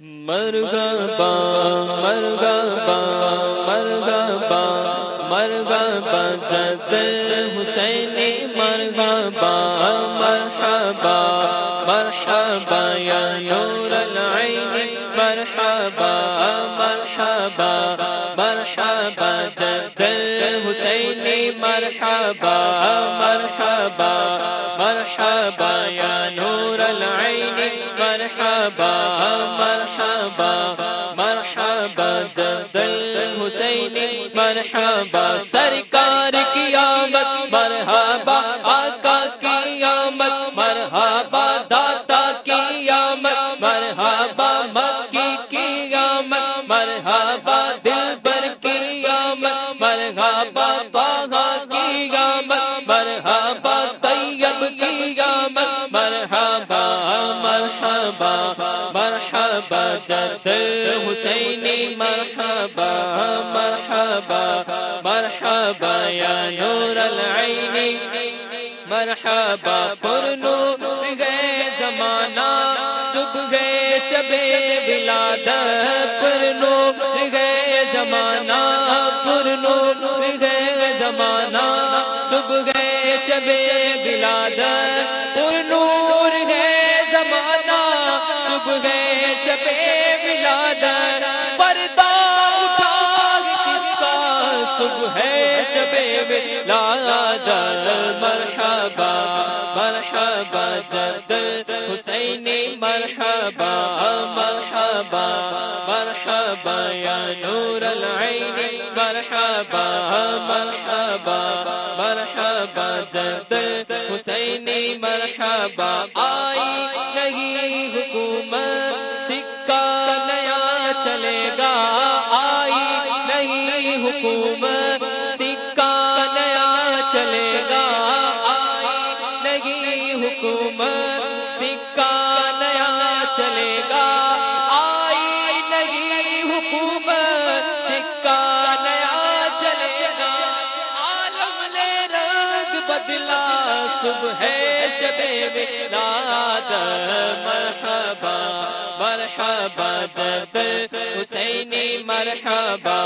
مرگا با مرگا با مرگا با مرگا با، جد حسینی مرگا با، مرحبا مرحبا یا نور العین، مرحبا مرحبا مرحبا، جد حسینی مرحبا مرحبا مرحبا حسین مرحبا، سرکار کی آمد، مرحبا، آقا کی آمد، مرحبا، داتا کی آمد، مرحبا، مکی کی آمد، مرحبا دل بر کی آمد، مرحبا، طاغا کی مرحبا پرنور گئے زمانہ، صبح گئے شب ولادت پرنور گئے زمانہ پر نور گئے زمانہ، صبح گئے شب ولادت پر نور گئے زمانہ، صبح گئے شب ولادت، پردہ اٹھا کس کا، صبح ہے شب ولادت مرحبا مرحبا، جد حسینی مرحبا مرحبا مرحبا، یا نور العین، مرحبا مرحبا مرحبا، جد حسینی مرحبا، آئی نہیں حکومت، سکہ نیا چلے گا، آئی نہیں حکومت بدلا صبح ہے شب ولاد مرحبا مرحبا جد حسینی مرحبا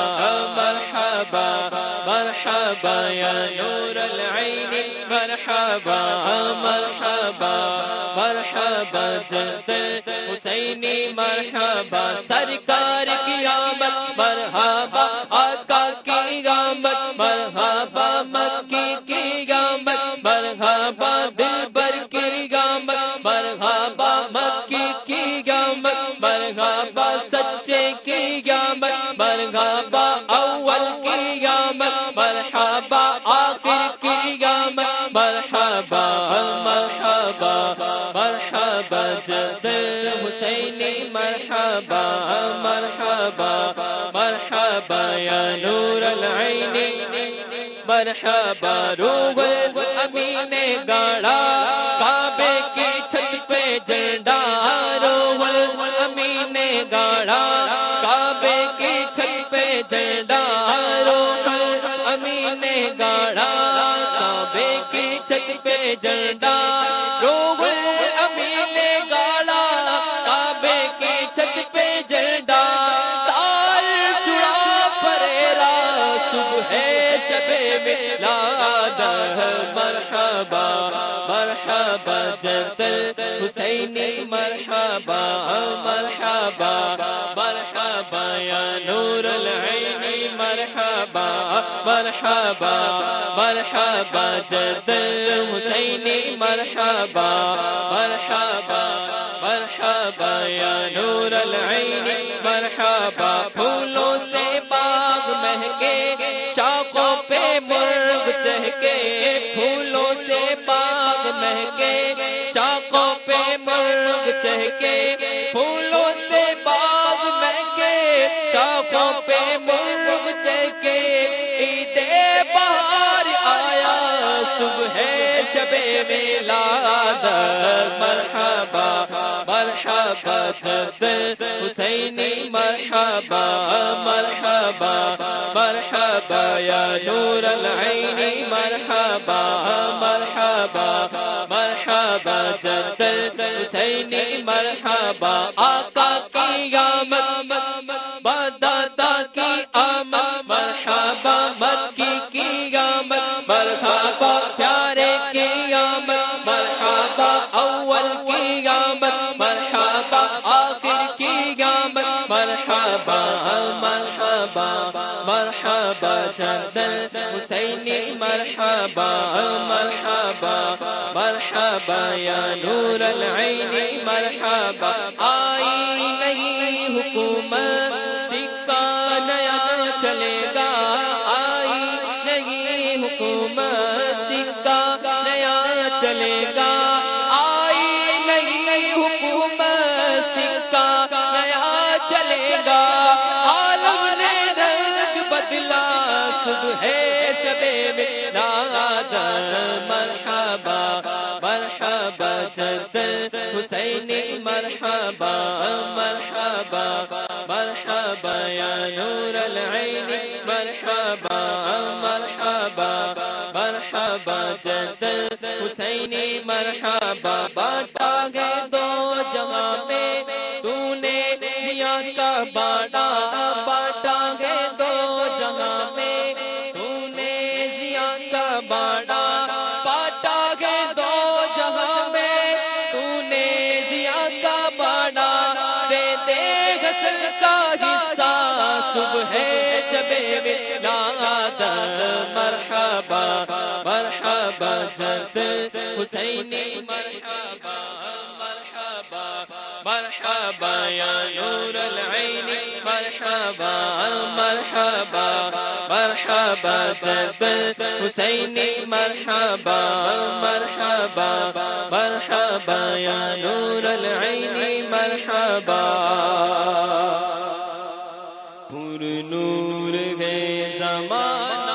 مرحبا مرحبا یا نور العین، مرحبا مرحبا مرحبا جد حسینی مرحبا، سرکار کی آمد، مرحبا، آقا کی آمد، مرحبا مرحبا مرحبا مرحبا، جد حسینی مرحبا مرحبا مرحبا، یا نور العین، مرحبا، روح امین گاڑا چھت پہ جھنڈا روح امین گاڑا کعبے کی چھت پہ جھنڈا تار چڑا پریرا صبح ہے شب ملاد مرحبا مرحبا جد حسینی مرحبا مرحبا مرحبا یا نور العین، مرحبا مرحبا مرحبا، جد حسینی مرحبا مرحبا مرحبا یا نور العین، مرحبا، پھولوں سے باغ مہکے، شاخوں پہ مرغ چہکے، پھولوں سے باغ مہکے، شاخوں پہ مرغ چہکے مرغ عید بہار آیا، صبح شب میلاد، مرحبا مرحبا، جد حسینی، مرحبا مرحبا مرحبا، یا نور العین، مرحبا مرحبا مرحبا، جد حسینی، مرحبا، آقا کی یا مرحبا، پیارے قیامت، مرحبا، اول قیامت، مرحبا، آخر قیامت، مرحبا مرحبا مرحبا چندن حسین، مرحبا مرحبا مرحبا، یا نور العین، مرحبا، آئی نئی حکومت، سکہ نیا چلے گا، آئی نئی حکومت چلے گا۔ آئی نئی حکومت سکہ، نیا چلے گا۔ عالم نے رنگ بدلا، صبح شب میلاد مرحبا مرحبا جد حسینی مرحبا مرحبا مرحبا۔ حسینی مرحبا باٹا گئے دو جگہ میں تو نے دیا کا باٹا باٹا جبے ملاد مرحبا مرحبا، جد حسینی مرحبا مرحبا مرحبا، یا نور العین، مرحبا مرحبا مرحبا، جد حسینی مرحبا مرحبا مرحبا، یا نور العین، مرحبا. پور نور ہے زمانہ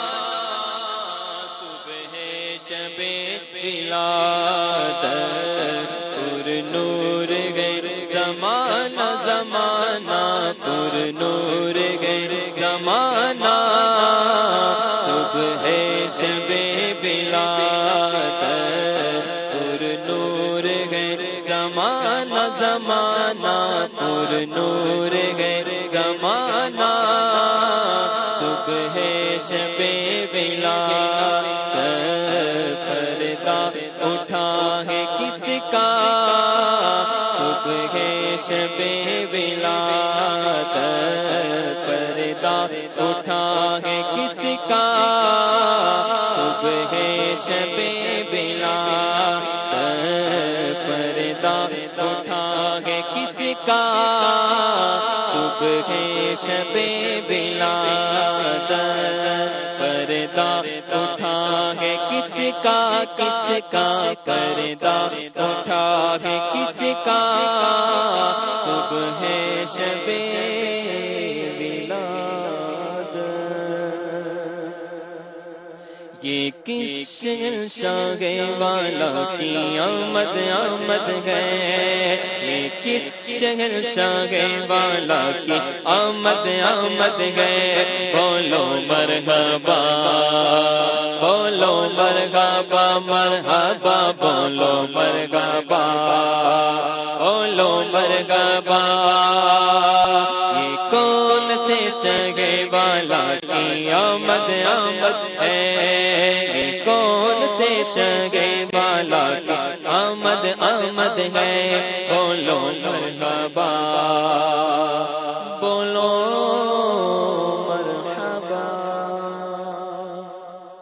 صبح شب پلا زمانہ پور نور گئے زمانہ صبح شب بلا پردہ اٹھا ہے کس کا صبح شب بلا پردہ اٹھا ہے کس کا صبح شب بلا پردہ اٹھا کس کا صبح شب بلا پردہ اٹھا ہے کس کا کس کا پردہ اٹھا ہے کس کا صبح شب کس شاہ والا کی آمد آمد گئے یہ کس شہر شاہ والا کی آمد آمد گئے بولو مرحبا بولو مرحبا مرحبا، بولو مرحبا بولو مرحبا، یہ کون سے شگے والا کی آمد آمد ہے۔ کون سے شگے بالا کا آمد آمد ہے؟ بولو مرحبا۔